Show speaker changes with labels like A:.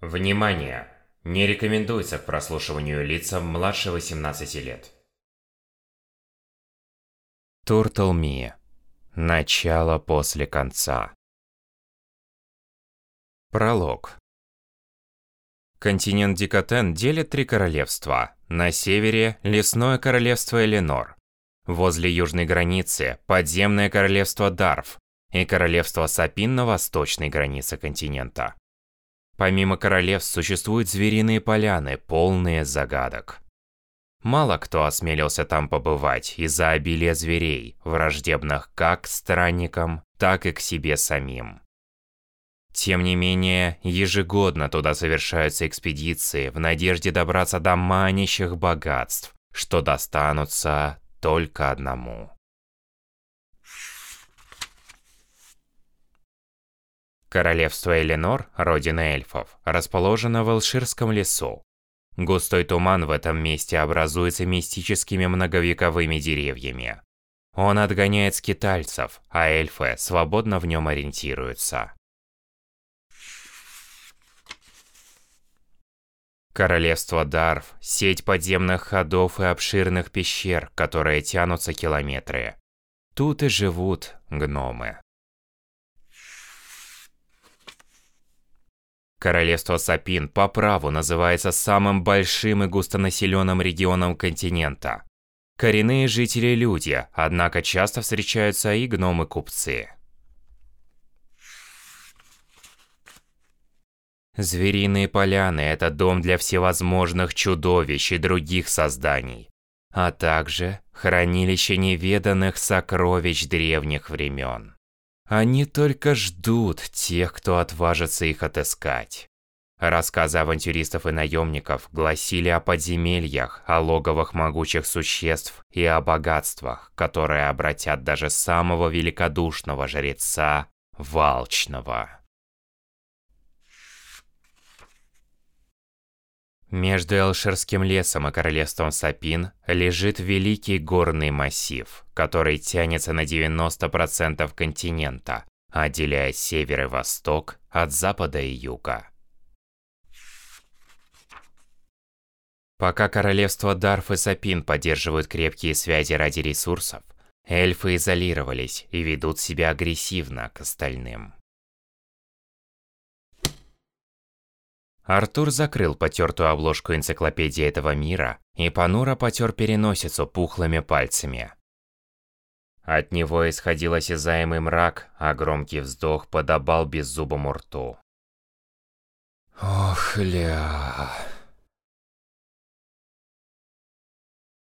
A: Внимание! Не рекомендуется к прослушиванию лицам младше 18 лет.
B: Туртлми. Начало после конца. Пролог. Континент Дикотен делит три королевства. На севере – лесное королевство Эленор. Возле южной границы – подземное королевство Дарф и королевство Сапин на восточной границе континента. Помимо королевств существуют звериные поляны, полные загадок. Мало кто осмелился там побывать из-за обилия зверей, враждебных как к странникам, так и к себе самим. Тем не менее, ежегодно туда совершаются экспедиции в надежде добраться до манящих богатств, что достанутся только одному. Королевство Эленор, родина эльфов, расположено в Элширском лесу. Густой туман в этом месте образуется мистическими многовековыми деревьями. Он отгоняет скитальцев, а эльфы свободно в нем ориентируются. Королевство Дарф – сеть подземных ходов и обширных пещер, которые тянутся километры. Тут и живут гномы. Королевство Сапин по праву называется самым большим и густонаселенным регионом континента. Коренные жители – люди, однако часто встречаются и гномы-купцы. Звериные поляны – это дом для всевозможных чудовищ и других созданий, а также хранилище неведанных сокровищ древних времен. Они только ждут тех, кто отважится их отыскать. Рассказы авантюристов и наемников гласили о подземельях, о логовах могучих существ и о богатствах, которые обратят даже самого великодушного жреца Валчного. Между Элширским лесом и королевством Сапин лежит великий горный массив, который тянется на 90% континента, отделяя север и восток от запада и юга. Пока королевство Дарф и Сапин поддерживают крепкие связи ради ресурсов, эльфы изолировались и ведут себя агрессивно к остальным. Артур закрыл потертую обложку энциклопедии этого мира и понуро потер переносицу пухлыми пальцами. От него исходил осязаемый мрак, а громкий вздох подобал беззубому рту.
C: Ох, ля...